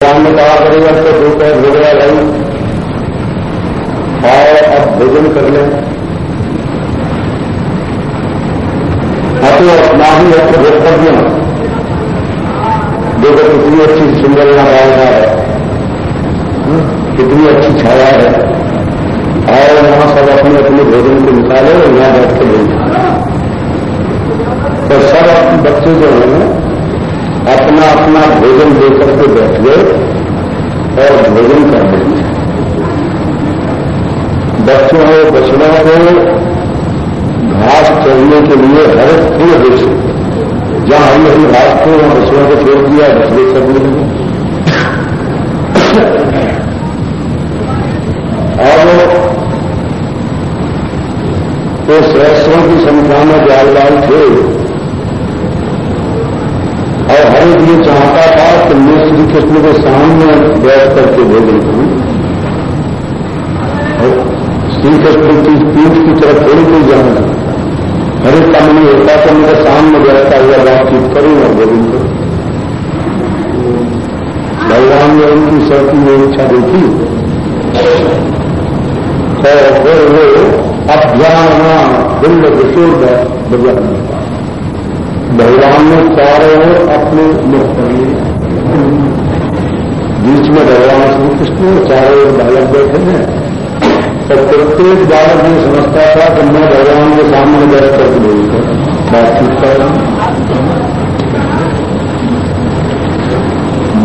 भगवान ने कहा करेगा तो दो पैर हो गया भाई। और अब भोजन कर लें। अतो स्नाही है तो भोक्तव्य देखो कितनी अच्छी सुंदर यहाँ है। कितनी अच्छी छाया है। और वहाँ सब अपने अपने भोजन को निकाले और यहाँ बैठ के भेज तो सब अपने बच्चे जो हैं अपना अपना भोजन लेकर के बैठ गए और भोजन कर देंगे बच्चों और बछड़ों को घास चढ़ने के लिए हर पूरे देश जहाँ हरी हरी घास को वहाँ बछड़ों को छोड़ दिया, बछड़े चढ़ने लगे और तो सहस्रों की संख्या में जालदार थे। और हर ये चाहता था कि मैं श्री कृष्ण के सामने बैठ करके भोजन करूँ श्री कृष्ण की पीठ की तरफ़ थोड़ी कोई जाना। हर एक काम नहीं होता तो मेरे सामने बैठता हुआ बातचीत करूँ और भोजन करूँ भगवान ने उनकी सबकी वो इच्छा देखी। और फिर वो अभ्यान बिल्ड विशुद्ध भगवान भगवान ने चारों अपने मुख कर लिए। बीच में भगवान श्री कृष्ण चारों ओर बालक बैठे हैं। और प्रत्येक बालक ये समझता था कि मैं भगवान के सामने बैठ कर बोलकर बातचीत कर रहा हूँ।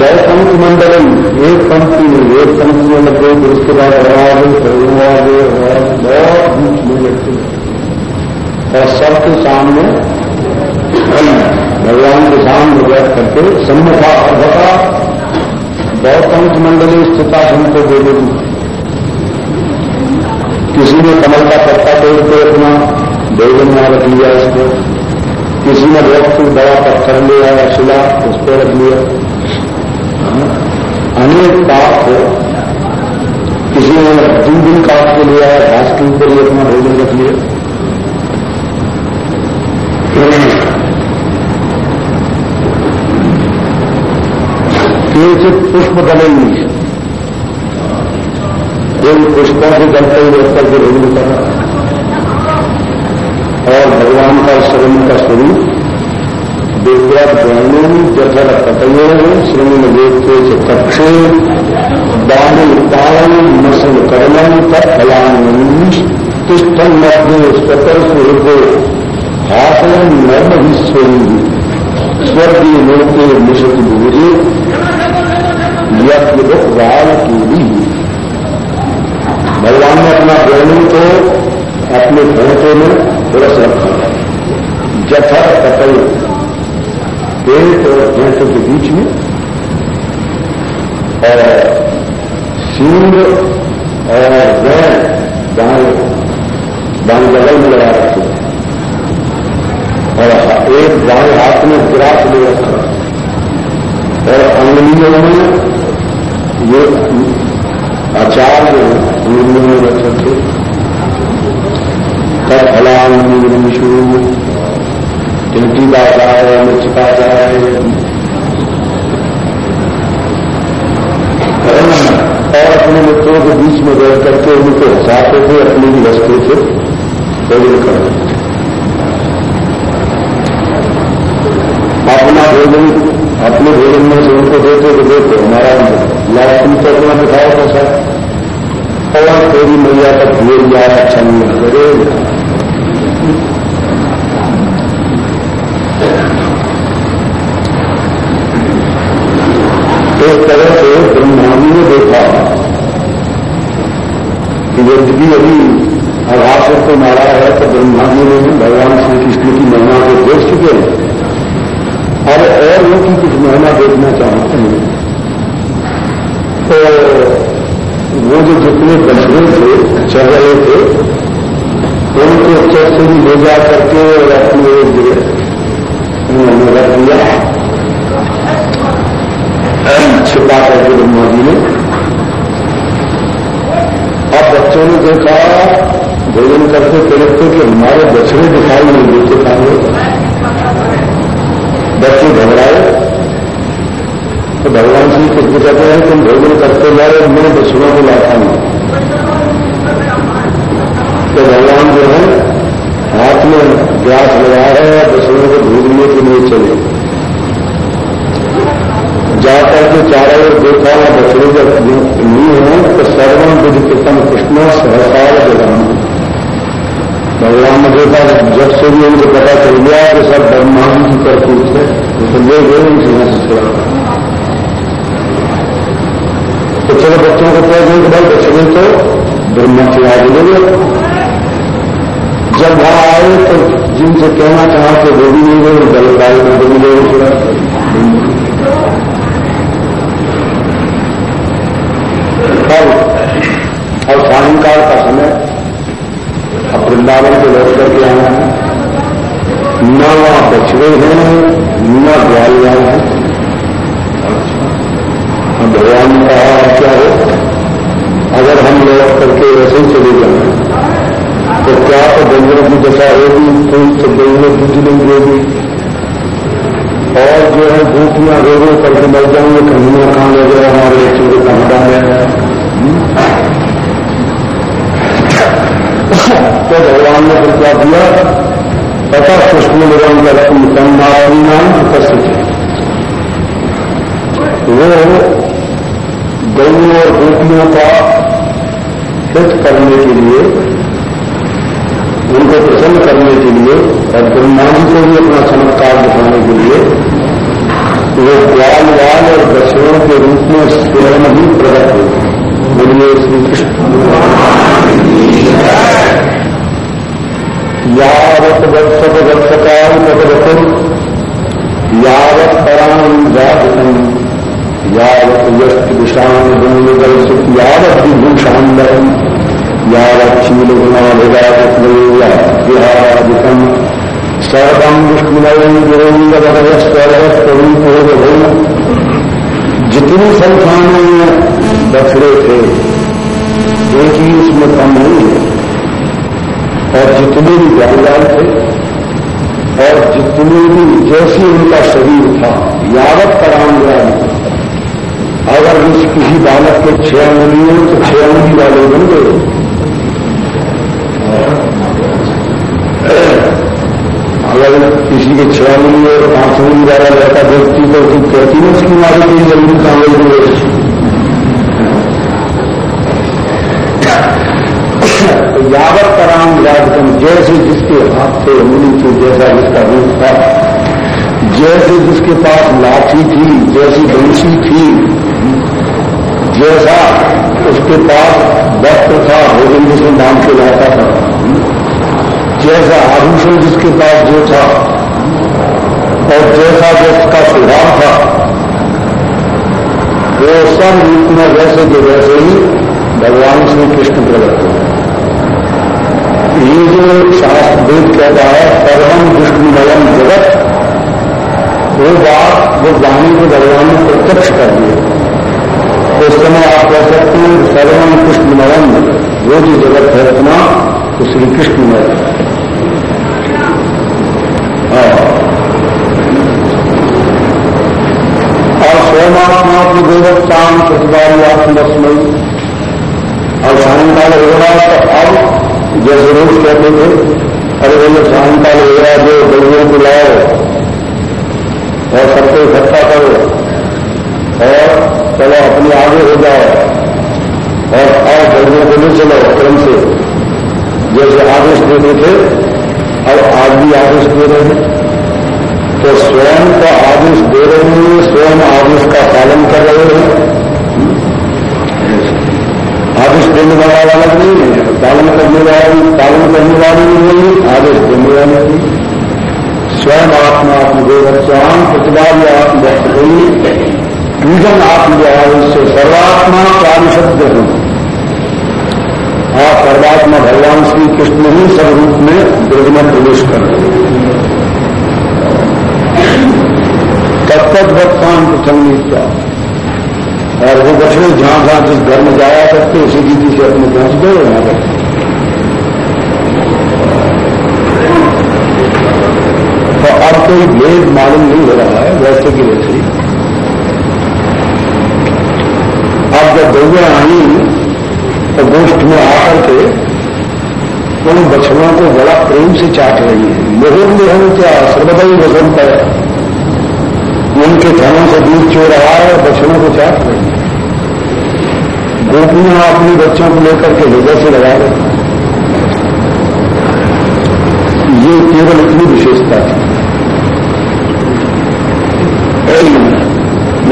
पंक्ति मंडल एक पंक्ति में, एक पंक्ति में लगे फिर उसके बाद आवाज़ आगे बहुत बीच में लगते और सबके सामने भगवान के सामने बैठ करके सम्मुखा अर्भता गौतम मंडली स्थिता हमको दे देगी किसी ने कमल का पत्ता तोड़ के अपना भोजन में रख लिया इसको। किसी ने बहुत कुछ बड़ा पत्थर लिया या शिला उस पर रख लिया। अनेक पाप किसी ने दिन दिन काट के लिया घास के ऊपर ही अपना भोजन रख लिया। केचित पुष्प बनेंगी। इन पुष्पों से जलते हुए उत्तर के भोजन करना। और भगवान का श्रवण का स्वरूप विद्यात ज्ञानी जठर पतये श्रवण वेदते कक्षे दान पालन नसल कर्मण तत्फलानी तिष्ठन मध्य स्वतर स्वरूप हासन नर्म ही स्वरूप स्वर्गीय लोके मिशत भूरी यज्ञ की भी भगवान ने अपना वेणु को अपने भोटे में पुरस रखा। जठर, कतई, पेट और भैंसों के बीच में। और सिंह और वैन दाएँ दाएँ बगल में लगा रखे। और एक दाएँ हाथ में गिरास ले रखा। और अंगलियों में ये आचार्य में रख थे तब फलांशु टिंटी का आचार्य मिर्च आचार है और अपने मित्रों के बीच में बैठ करके उनको हंसाते थे अपने भेज जा अच्छा नहीं करे एक तरह से ब्रह्मांडी ने देखा कि यदि अभी आभास को मारा है तो ब्रह्मांडी ने भगवान श्री कृष्ण की महिमा को देख चुके हैं और और उनकी कुछ महिमा देखना चाहते हैं तो वो जो जितने बछड़े थे चल रहे थे उनको चर्च भी ले जा करके और अपने उन्होंने रख दिया छिपा करके ब्रह्मा जी ने अब बच्चों ने देखा भोजन करते तिलकते कि हमारे बछड़े दिखाई नहीं देते खाने बच्चे घबराए तो भगवान श्री कृष्ण तो कहते हैं तुम भोजन करते जाए मैं बछड़ों को लाता हूँ तो भगवान जो है हाथ में ग्यास लगा है बछड़ों को ढूँढने के लिए चले जाकर के चारों ओर देखा हुआ बछड़े जब नहीं है तो सर्वम विधि कृतम कृष्ण सहसार जगह भगवान ने देखा जब से भी उनको पता चल गया कि सब ब्रह्मांड की करतूत है तो ले गए उनसे यहाँ से चला तो चलो बच्चों को कह दें कि भाई बछड़े तो ब्रह्मा के आगे ले जब वहाँ आए तो जिनसे कहना चाहते वो भी नहीं गए जलवायु को भी नहीं गए कल और सायंकाल का समय अब वृंदावन से लौट करके आना है। न वहाँ बछड़े हैं, न ग्वालियाँ हैं। भगवान ने कहा क्या हो? अगर हम लौट करके ऐसे ही चले जाए तो क्या तो बंजरों की दशा होगी, कोई तो बंजरों बुझ नहीं होगी? और जो है भूखियाँ रो रो करके मर जाएँगे, कहीं कहाँ लग हमारे बच्चों को कहाँ है। तो भगवान ने फिर दिया तथा कृष्ण निगम करती संभावनी नाम उपस्थित है। वो गौयों और गोपियों का हित करने के लिए, उनको प्रसन्न करने के लिए और ब्रह्मा जी को भी अपना चमत्कार दिखाने के लिए, वो ग्वाल वाल और दक्षिणों के रूप में स्वयं ही प्रकट हुए। बोलिए श्री कृष्ण। यावत यावत पराम जातम यावत व्यस्त विषाण गुणदर्शित यावत सर्वम जितनी संख्या में बछड़े थे, एक ही उसमें कम नहीं है। और जितने भी जानदार थे, और जितने भी जैसे उनका शरीर था, यावत परांगराज अगर उस किसी बालक के छह अंगुली हो तो छह अंगुली वाले बन गए। अगर किसी के छह अंगुली और पाँच अंगुली वाला लड़का व्यक्ति तो कहती ना उसकी मारी कोई जल्दी काम हो तो यावत कराम राजकम जैसे जिसके हाथ से उंगली थी, जैसा जिसका रूप था, जैसे जिसके पास लाठी थी, जैसी बंशी थी, जैसा उसके पास वस्त्र था भोजन जिसे नाम के लाता था, जैसा आभूषण जिसके पास जो था, और जैसा जिसका स्वभाव था, वो सब रूप में वैसे के वैसे ही भगवान श्री कृष्ण प्रकट हुए ये जो शास्त्र वेद कहता है सर्वम विष्णुमयम जगत वो बात वो वाणी को भगवान ने प्रत्यक्ष कर दिया तो उस समय आप कह सकते हैं सर्वम कृष्णमयम वो जो जगत है इतना तो श्री कृष्णमय। और स्वयंआत्मा की देवत्ताम प्रतिवादी आत्मस्मयी और सायंकाल हो रहा तो अब जैसे रोज कहते थे। अरे भैया सायंकाल हो गया जो गलियों को लाओ। और सबको इकट्ठा करो। और चलो अपने आगे हो जाओ। और और गलियों को नहीं चलो क्रम से। जैसे आदेश देते थे और आज भी आदेश दे रहे हैं। तो स्वयं का आदेश दे रहे हैं, स्वयं आदेश का पालन कर रहे हैं। आदेश देने वाला अलग नहीं है। पालन करने वाली, पालन करने वाली भी नहीं, आदेश देने वाली भी स्वयं आत्मा आत्मदेवत्याम प्रतिवाद आत्मव्यक्त पूजन आत्मव्यवहार से सर्वात्मा प्राणशब्द हूँ। आप सर्वात्मा भगवान श्री कृष्ण ही स्वरूप में ब्रज में प्रवेश कर रहे तत्त भक्तान प्रसंगीता और वो बछड़े जहाँ जहाँ जिस घर में जाया करते, उसी रीति से अपने पहुँच गए वहाँ पर। तो अब कोई भेद मालूम नहीं हो रहा है, वैसे की वैसे। अब जब गौया आई तो गोष्ठ में आकर के उन बछड़ों को बड़ा प्रेम से चाट रही है। मोहन मोहन क्या सर्वदई वसंत है। उनके धनों से दूध चो रहा है और बछड़ों को चाट रही है। गोपियाँ अपने बच्चों को लेकर के हृदय से लगा रहे ये केवल इतनी विशेषता थी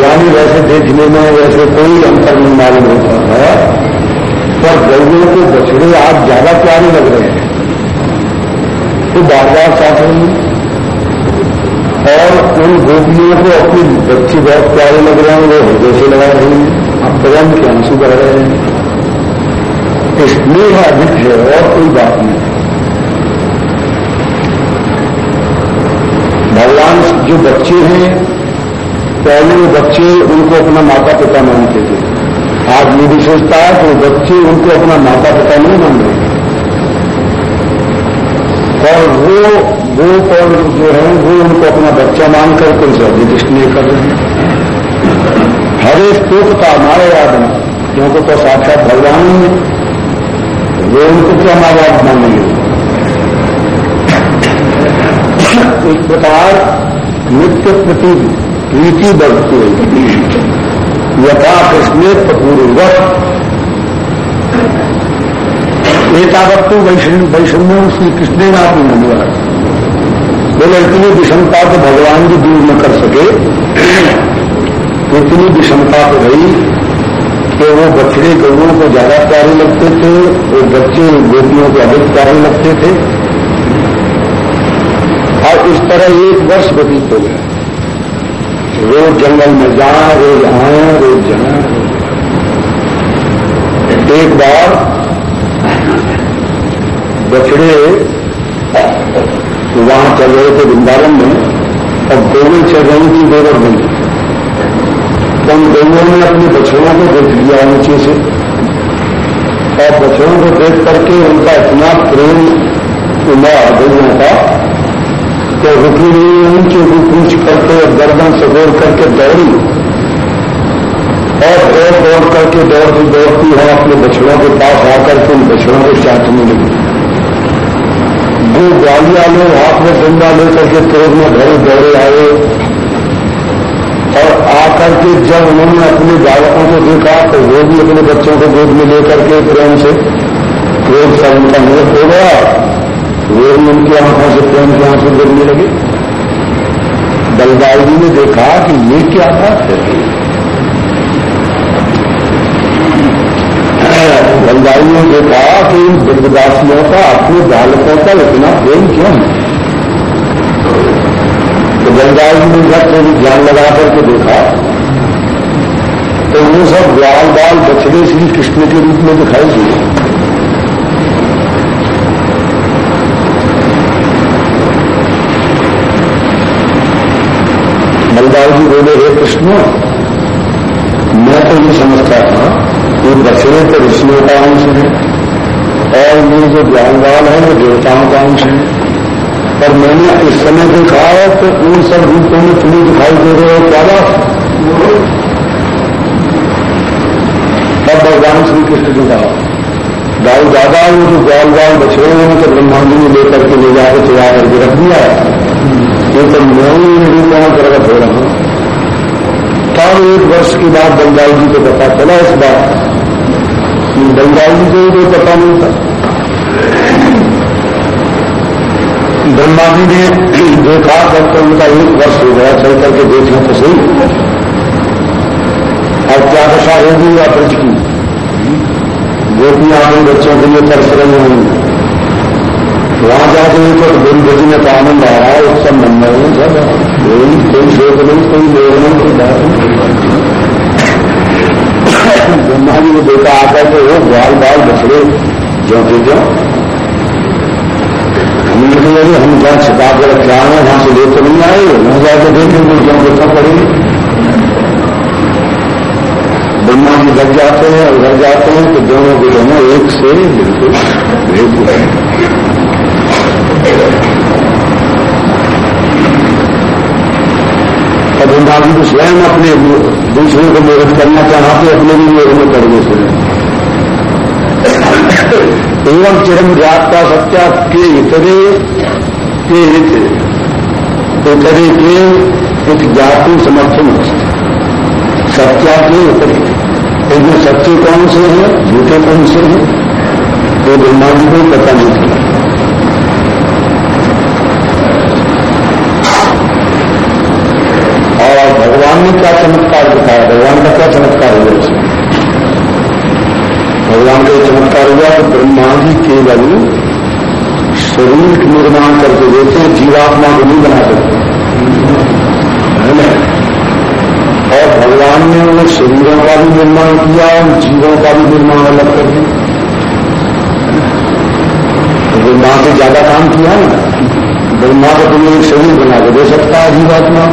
यानी वैसे देखने में वैसे कोई अंतर नहीं मालूम होता था पर गौरों को बछड़े आज ज़्यादा प्यारे लग रहे हैं। तो बार बार हैं और उन गोपियों को अपने बच्चे बहुत प्यारे लग रहे हैं वो हृदय से लगा रहे हैं प्रेम के आँसू बढ़ रहे हैं। स्नेह अधिक है और कोई बात नहीं। भगवान जो बच्चे हैं, पहले वो बच्चे उनको अपना माता पिता मानते थे। आज ये विशेषता है तो बच्चे उनको अपना माता पिता नहीं मान रहे। और वो वो और जो है, वो उनको अपना बच्चा मानकर के उनसे अधिक स्नेह कर रहे हैं। हरे स्तोप का मारे आदम क्योंकि तो साक्षात भगवान ही है। वो उनको क्या माँ बाप मानेंगे इस प्रकार नित्य प्रति प्रीति बढ़ती है। यथा कृष्ण पूर्वक एकावत तो वैष्णव श्री कृष्ण नाथ धन्यवाद बोले। इतनी विषमता को भगवान भी दूर न कर सके। इतनी विषमता तो रही कि वो बछड़े गौरों को ज़्यादा प्यारे लगते थे, वो बच्चे गोपियों को अधिक प्यारे लगते थे। और इस तरह एक वर्ष व्यतीत हो गया। रोज जंगल में जा रोज आए रोज जाए एक बार बछड़े वहाँ चल रहे थे वृंदावन में, और गोवे चल रही थी गोबर में तो गोवों ने अपने बछड़ों को देख लिया नीचे से। और बछड़ों को देख करके उनका इतना प्रेम उमा गौरों का तो रुकी उनकी ऊपर पूछ करके गर्दन से दौड़ करके दौड़ी। और दौड़ दौड़ करके दौड़ती दौड़ती हम अपने बछड़ों के पास आकर के उन बछड़ों को चाटने लगी। जो गालियाँ लोग हाथ में डंडा लेकर के क्रोध में भरे दौड़े आए। और आकर के जब उन्होंने अपने बालकों को देखा तो वो भी अपने बच्चों को गोद में लेकर के प्रेम से क्रोध सा उनका निरत हो गया। वो भी उनकी आँखों से प्रेम की आँसू गिरने लगे। बलदाई जी ने देखा कि ये क्या था बलदाई ने देखा कि इन दुर्गदासियों का अपने बालकों का इतना प्रेम क्यों है? तो जी ने जब थोड़ी ध्यान लगा करके देखा तो वो सब ग्वाल बाल बछड़े श्री कृष्ण के रूप में दिखाई दिए। बलदाव जी बोले, हे कृष्ण, मैं तो ये समझता था कि बछड़े तो ऋषियों का अंश है और ये जो ज्ञानवाल है वो देवताओं का अंश है। पर मैंने इस समय देखा है तो उन सब रूपों में तुम्हें दिखाई दे रहे हो, क्या बात? तब भगवान श्री कृष्ण ने कहा गाय दादा वो जो ग्वाल ग्वाल बछड़े हैं तो ब्रह्मांड में लेकर के ले जाकर चला करके रख दिया ये तो मैं ही वहाँ प्रकट हो रहा हूँ। तब एक वर्ष के बाद बंगाल जी को पता चला इस बात। बंगाल जी को पता नहीं था। ब्रह्मा जी ने देखा जब तो उनका एक वर्ष हो गया चल करके देखना तो सही। और क्या दशा होगी या ब्रज की? गोपियाँ अपने बच्चों के लिए तरस रही होंगी। वहाँ जाके तो दिन में का आनंद आ रहा है, उत्सव मन रहे सब कोई कोई शोक नहीं, कोई लोग नहीं, कोई नहीं। ब्रह्मा जी ने देखा आकर के वो बाल बाल बछड़े जो जो हमने यदि हम जहाँ छिपा कर रखे आए हैं, वहाँ से ले तो नहीं आए। वहाँ जाकर देखेंगे क्यों देखना पड़ेगी ब्रह्मा जी लग जाते हैं और लग जाते हैं तो दोनों के दोनों एक से बिल्कुल भेद रहे और ब्रह्मा जी तो स्वयं अपने दूसरों को मोहित करना चाहते अपने भी मोह में गए स्वयं एवं चिरम का सत्या के इतरे के हित इतरे के कुछ जाति समर्थन सत्या के इतरे इनमें सच्चे कौन से हैं? झूठे कौन से हैं? तो ब्रह्मा जी को पता नहीं था भगवान ने क्या चमत्कार दिखाया? भगवान का क्या चमत्कार हुआ इसमें भगवान का चमत्कार ब्रह्मा जी केवल शरीर निर्माण करके देते हैं, जीवात्मा को नहीं बना सकते। है ना? और भगवान ने उन शरीरों का भी निर्माण किया और जीवों का भी निर्माण अलग कर दिया। तो ब्रह्मा से ज़्यादा काम किया ना। ब्रह्मा को तुम्हें एक शरीर बना के दे सकता है जीवात्मा।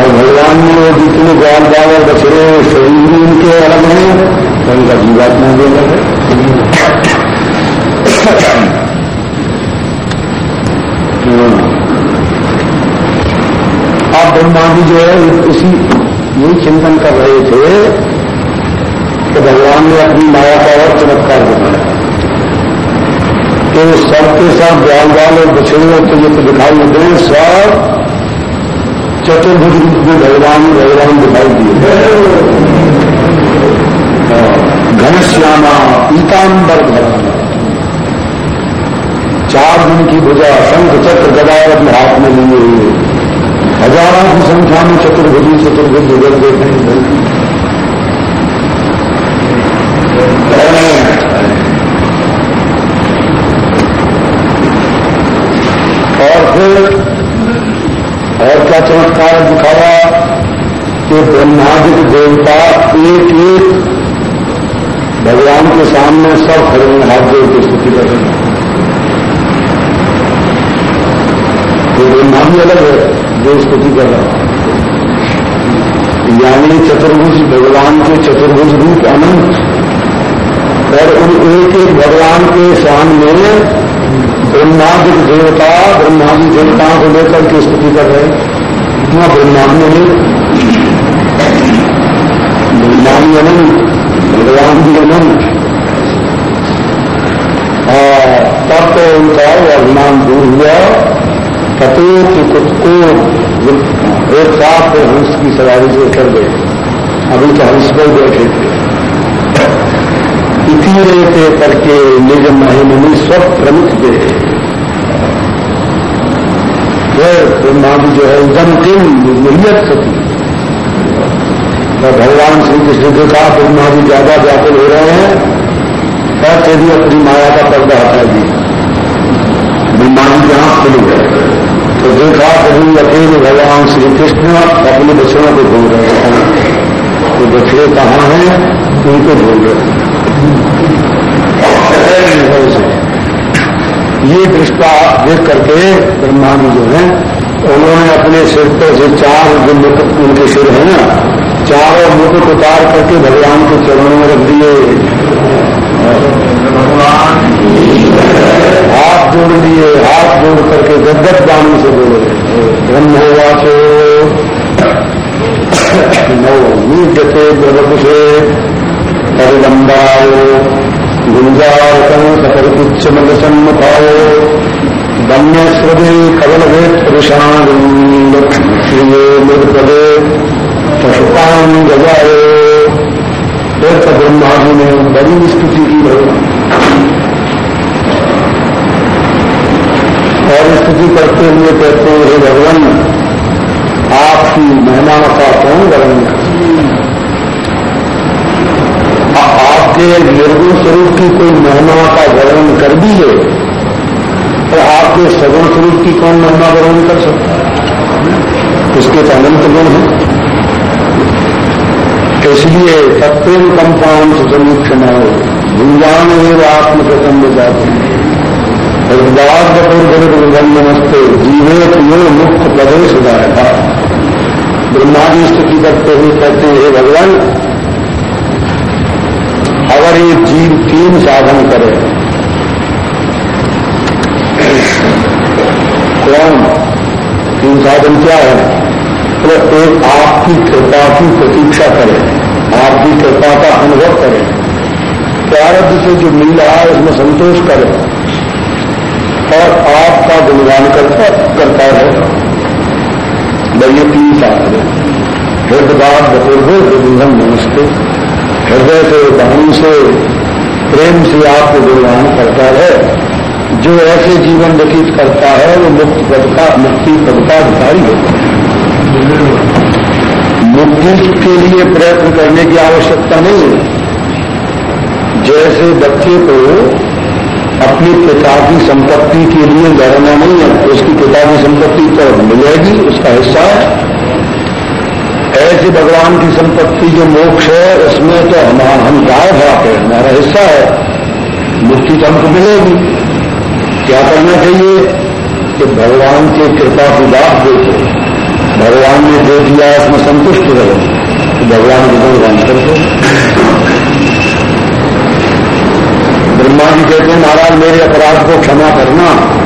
और भगवान ने वो जितने ग्वाल बावर बछड़े शरीर भी उनके अलग हैं तो उनका जीवात्मा भी अलग है आप ब्रह्मा जी जो है इसी यही चिंतन कर रहे थे कि भगवान ने अपनी माया का और चमत्कार दिखाया तो सबके साथ ग्वाल बाल और बछड़े तो ये तो दिखाई देते हैं सब चतुर्भुज रूप में भगवान भगवान दिखाई दिए घनश्यामा पीताम्बर धर्म चार दिन की भुजा शंख चक्र गदावत अपने हाथ में लिए हुए हज़ारों की संख्या में चतुर्भुजी चतुर्भुज उधर देखे और फिर और क्या चमत्कार दिखाया? कि ब्रह्मादिक देवता एक एक भगवान के सामने सब खड़े हाथ जोड़ की स्थिति कर तो ब्रह्मा भी अलग है, जो स्तुति कर रहा यानी चतुर्भुज, भगवान के चतुर्भुज रूप अनंत। और उन एक एक भगवान के सामने ब्रह्मादिक देवता, ब्रह्मादि देवताओं को लेकर के स्तुति कर रहे इतना ब्रह्मांड में ब्रह्मांड भगवान भी अनंत तब तो उनका अभिमान दूर हुआ। कतो की को एक साथ हंस की सवारी से कर गए। अभी तो हंस पर बैठे थे। इतीरे पे करके निज महिमनी स्व प्रमुख दे ब्रह्मा जी जो है एकदम किम निर्यत सती। तो भगवान श्री कृष्ण के साथ ब्रह्मा जी ज़्यादा व्याकुल हो रहे हैं कैसे भी अपनी माया का पर्दा हटा दी ब्रह्मा जी की आँख खुल गए तो देखा कभी अकेले भगवान श्री कृष्ण अपने बच्चों को ढूंढ रहे हैं। तो बच्चे कहाँ हैं? उनको ढूंढ रहे हैं। ये दृष्टा देख करके ब्रह्मा जी जो है, उन्होंने अपने सिर पर से चार जो मुकुट उनके सिर है ना, चारों मुकुट उतार करके भगवान के चरणों में रख दिए। हाथ जोड़ दिए हाथ जोड़ करके गदगद बाणी से बोले। ब्रह्म हुआ तो नौ मीटते से, परिलंबाय। गुंजारकं सकलपुच्छमलसन्मुखाय दम्यस्वदे कवलवेत्पुरुषानन्द मृतपदे पशुपान ब्रह्मा जी ने बड़ी स्तुति की और स्तुति करते हुए कहते हैं भगवान आपकी महिमा का कौन वर्णन आपके निर्गुण स्वरूप की कोई महिमा का वर्णन कर दी है तो आपके सगुण स्वरूप की कौन महिमा वर्णन कर सकता है? उसके तो अनंत गुण है। इसलिए सत्यम कंपाउंड समीक्षण भूजान एवं आत्मप्रसन्न जाते हैं। नमस्ते, जीवे यो मुक्त प्रदेश जाएगा ब्रह्मादि स्थिति करते हुए कहते हैं भगवान अगर ये जीव तीन साधन करे। कौन? तीन साधन क्या है? तो एक आपकी कृपा की प्रतीक्षा करें। आपकी कृपा का अनुभव करें। प्रारब्ध से जो मिल रहा है उसमें संतोष करें। और आपका गुणगान करता करता रहे। भाई ये तीन साथ है, हृदय बतुर्भो गुरुधन नमस्ते। हृदय से वाणी से, प्रेम से आपको गुणगान करता है। जो ऐसे जीवन व्यतीत करता है, वो मुक्त पद का, मुक्ति पद का अधिकारी होता है। मुक्ति के लिए प्रयत्न करने की आवश्यकता नहीं है। जैसे बच्चे को अपनी पिता की संपत्ति के लिए लड़ना नहीं है, उसकी पिता की संपत्ति तो मिलेगी, उसका हिस्सा है। ऐसे भगवान की संपत्ति जो मोक्ष है, उसमें तो हम हम गाय भाग है? हमारा हिस्सा है। मुक्ति तो हमको मिलेगी। क्या करना चाहिए? कि भगवान के कृपा की बात देखो। भगवान ने दे दिया, उसमें संतुष्ट रहो। तो भगवान को भगवान करते ब्रह्मा जी कहते हैं, महाराज, मेरे अपराध को क्षमा करना।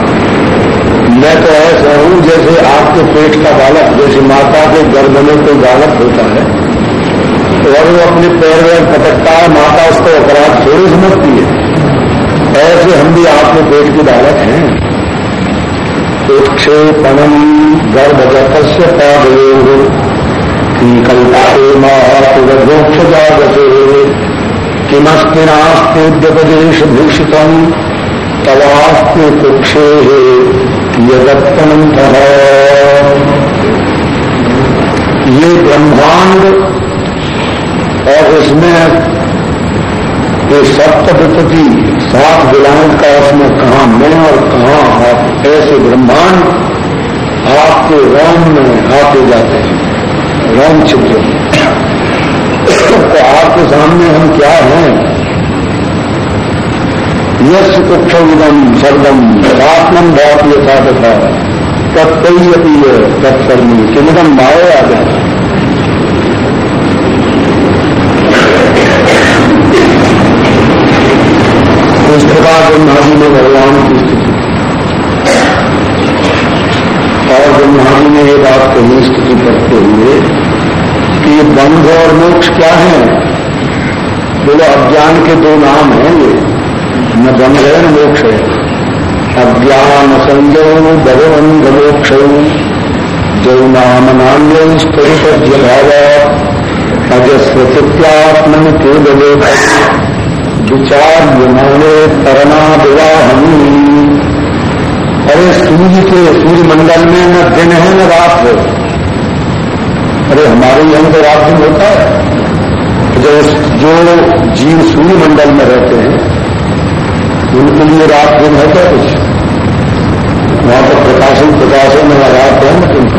मैं तो ऐसा हूँ जैसे आपके पेट का बालक, जैसे माता के गर्भ में कोई बालक होता है, और वो अपने पैर में पटकता है, माता उसको अपराध थोड़ी समझती है। ऐसे हम भी आपके पेट के बालक हैं। उत्क्षेपणम गर्भगत पादयो कल्पाते मोक्ष जागते किमस्ति नास्तेद्यपदेश भूषितम तवास्ते कुक्षे यदत्तमंत ये ब्रह्मांड और इसमें ये सप्तपति सात विलायन का उसमें कहा मैं और कहा आप? ऐसे ब्रह्मांड आपके रोम में आते जाते हैं, रोम चित्र तो आपके सामने हम क्या हैं? यश कुक्षम सर्वम आत्मन भाव यथा तथा। तत्कई अपी है तत्सर्मी किमिदम माए आ जाए इस प्रकार ब्रह्माजी ने भगवान की स्थिति और ब्रह्माजी ने ये बात कही स्थिति करते हुए कि ये बंध और मोक्ष क्या है? बोलो, अज्ञान के दो नाम हैं ये। न मोक्ष है अज्ञान संजय भगवंध मोक्ष जो नाम नान्य स्तरित भाव अजस्वत्यात्मन केवल विचार विमाने करणा विवाहनी अरे सूर्य के सूर्य मंडल में न दिन है न रात है। अरे हमारे यहाँ तो रात दिन होता है। जो जो जीव सूर्य मंडल में रहते हैं उनके लिए रात दिन है क्या कुछ? वहाँ पर प्रकाशन प्रकाशन में रात है न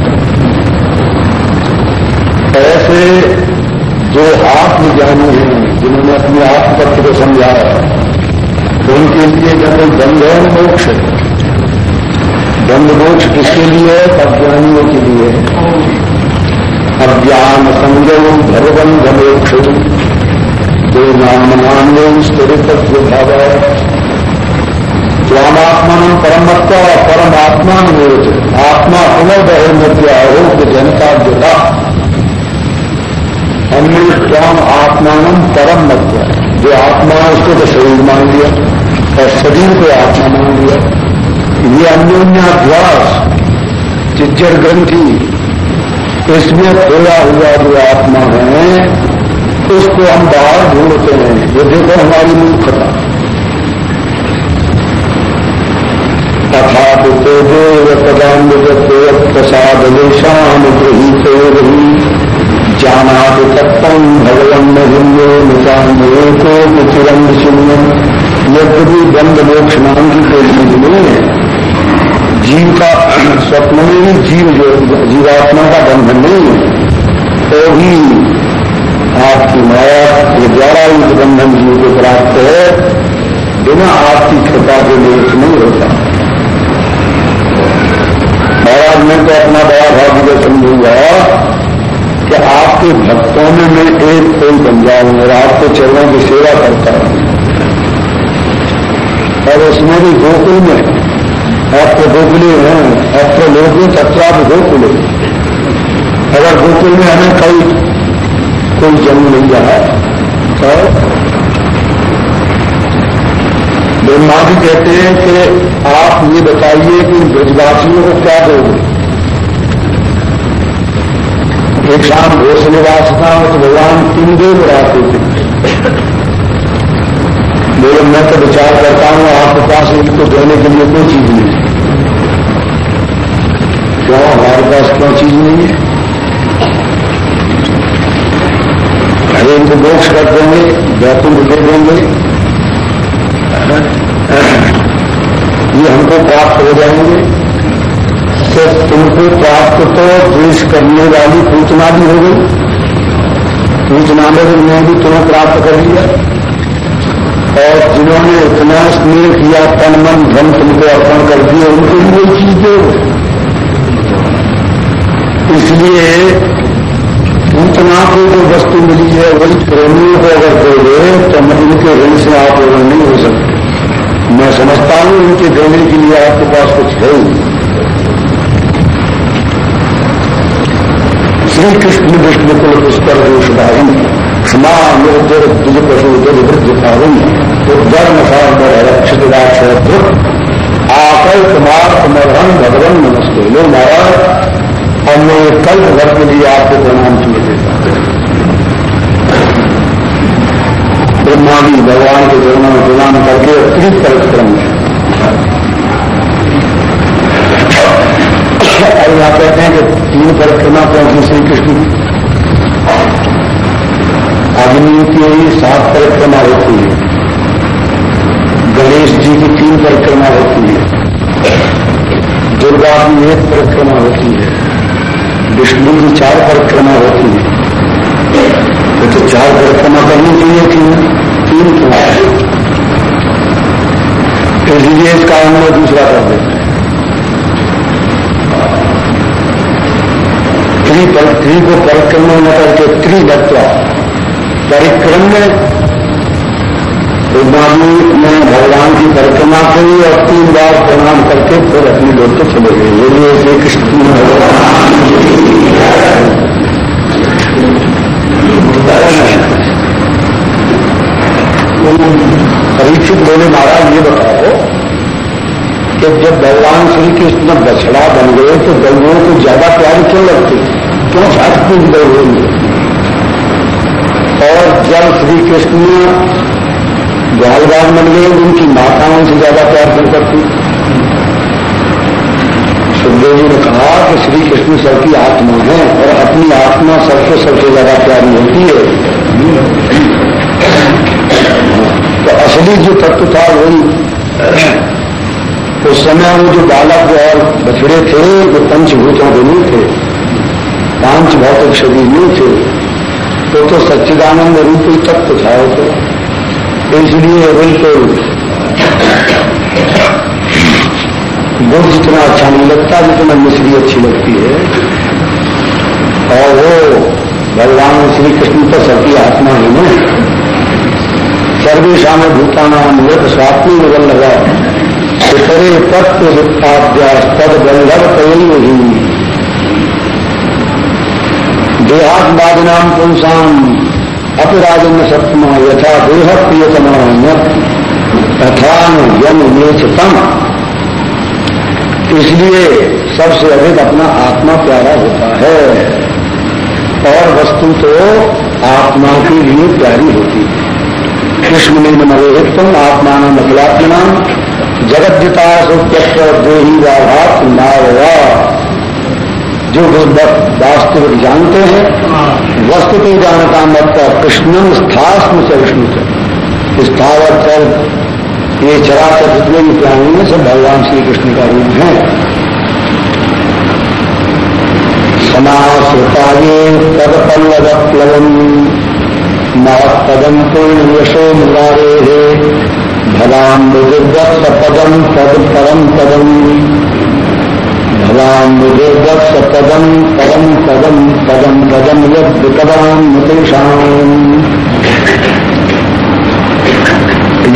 ऐसे जो आत्मज्ञानी हैं, जिन्होंने अपने आत्मतत्व को समझाया तो उनके लिए जब कोई बंध है मोक्ष बंध मोक्ष किसके लिए है? अज्ञानियों के लिए अज्ञान संजय भगवंध मोक्ष जो नाम नान्य स्थित भाव स्वामात्मा परमत्व परमात्मा आत्मा पुनर्दह मध्य आरोग्य जनता व्यथा हमने स्वाम आत्मान परम मत जो आत्मा है उसको तो शरीर मान लिया, और शरीर को आत्मा मान लिया। ये अन्योन्याभ्यास चिज्जर ग्रंथि, इसमें खोया हुआ जो आत्मा है, उसको हम बाहर ढूंढते हैं। ये देखो हमारी मूर्खता। तथा तो देव पदाम्बुज प्रसाद देशान गृहित रही जानाति तत्तम भगवन महिन्यो निचान्यो को चिरंग शून्य यद्यपि बंद मोक्ष नाम की कोई चीज़ नहीं है जीव का स्वप्न में भी जीव जो जीवात्मा का बंधन नहीं है तो भी आपकी माया ये द्वारा युद्ध बंधन जीव को प्राप्त है बिना आपकी कृपा के मोक्ष नहीं होता महाराज मैं तो अपना बड़ा भाग्य समझ समझूँगा कि आपके भक्तों में मैं एक कोई बन जाऊँ और आपके चरणों की सेवा करता हूँ और उसमें भी गोकुल में आपके तो गोकुले हैं, आप तो लोग तथा गोकुले अगर गोकुल में हमें कई कोई जन्म नहीं रहा तो ब्रह्मा जी कहते हैं कि आप ये बताइए कि ब्रजवासियों को क्या दोगे? एक शाम घोष निवास था तो भगवान तीन देव रहते थे बोले, मैं तो विचार करता हूँ, आपके पास इनको देने के लिए कोई चीज़ नहीं क्यों? हमारे पास क्यों चीज़ नहीं है। अरे, इनको मोक्ष कर देंगे, वैकुंठ दे देंगे। ये हमको प्राप्त हो जाएँगे। तो तुमको प्राप्त तो द्वेष करने वाली पूतना भी हो गई। पूतना में भी तुम्हें प्राप्त कर लिया। और जिन्होंने इतना स्नेह किया, तन मन धन तुमको अर्पण कर दिए, उनको भी वही चीज़ दो। इसलिए पूतना को जो वस्तु मिली है, वही प्रेमियों को अगर दोगे तो इनके ऋण से आप ऋण नहीं हो सकते। मैं समझता हूँ इनके देने के लिए आपके पास कुछ है ही श्री कृष्ण विष्णु कुल पुष्कर दोषदायी क्षमा निर्दर द्विज पशु दुर वृद्ध पावन उद्धर्म साधर रक्षित राक्षर आकल कुमार कुमरहन भगवान नमस्ते। लो महाराज और मैं कल भर के लिए आपको प्रणाम किए देता ब्रह्मा जी भगवान के चरणों में प्रणाम करके अतिरिक्त परिक्रम और यहाँ कहते हैं कि तीन परिक्रमा पहुँची श्री कृष्ण की अग्नि की सात परिक्रमा होती है। गणेश जी की तीन परिक्रमा होती है। दुर्गा की एक परिक्रमा होती है। विष्णु की चार परिक्रमा होती है। तो, तो चार परिक्रमा करनी चाहिए थी तीन क्यों इसलिए इसका हम दूसरा कर देते हैं। त्रि को परिक्रमा न करके त्रिदत्वा परिक्रम में में भगवान की परिक्रमा करी और तीन बार प्रणाम करके फिर अपनी लोग को चले गए। ये श्री कृष्ण भगवान परीक्षित बोले, महाराज, ये बताओ कि जब भगवान श्री कृष्ण बछड़ा बन गए तो गौरों को ज़्यादा प्यार क्यों लगते? क्यों पूछ गए और जब श्री कृष्ण ग्वालबाग बन गए, उनकी माताओं से ज़्यादा प्यार क्यों करती? सुखदेव जी ने कहा कि श्री कृष्ण सबकी आत्मा है और अपनी आत्मा सबसे सबसे ज़्यादा प्यारी होती है। तो असली जो तत्व था वही उस समय वो जो बालक और बछड़े थे, वो पंचभूतों के नहीं थे। पाँच भौतिक शरीर नहीं थे। तो तो सच्चिदानंद रूप ही तत्व था वो तो। इसलिए बिल्कुल गुड़ जितना अच्छा नहीं लगता, जितना मिश्री अच्छी लगती है। और वो भगवान श्री कृष्ण तो सबकी आत्मा ही ना सर्वेशा में भूतानाम लोक स्वात्मी लगा पितरे तत्व वित्ताभ्यास तद बल्लभ कई ही। देहात्माद नाम पुरुषाम अपराजन सप्तमा यथा देह प्रियतमा तथा यम नेचतम इसलिए सबसे अधिक अपना आत्मा प्यारा होता है। और वस्तु तो आत्मा के लिए प्यारी होती है कृष्ण ने नमोहितम आत्मा नाम अखिलात्मना वाभात नारवा जो वास्तविक जानते हैं वस्तु को जानता मत कृष्णम स्थास्म से विष्णु से स्थावर चल ये चराचर जितने भी प्राणी हैं, सब भगवान श्री कृष्ण का रूप है। समाश्रुताये तद पल्लव प्लवम महत्पदम पूर्ण यशो मुरारे भवान पदम पद परम पदम। मुझे पदम परम पदम पदम पदम यदान मुतेशाम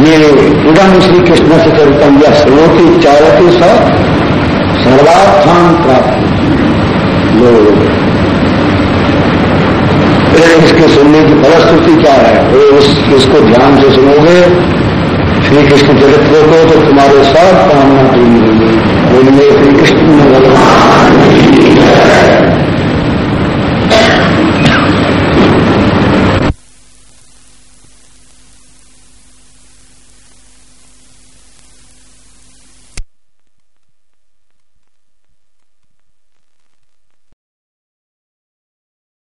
ये इदम श्री कृष्ण से चरितम यह श्रोति चारती सर्वार्थान प्राप्त। हैं इसके सुनने की परिस्थिति क्या है? तो उस, इसको ध्यान से सुनोगे, श्री कृष्ण जगत को तो तुम्हारे साथ कामना पूरी होगी। बोलिए, श्री कृष्ण भगवान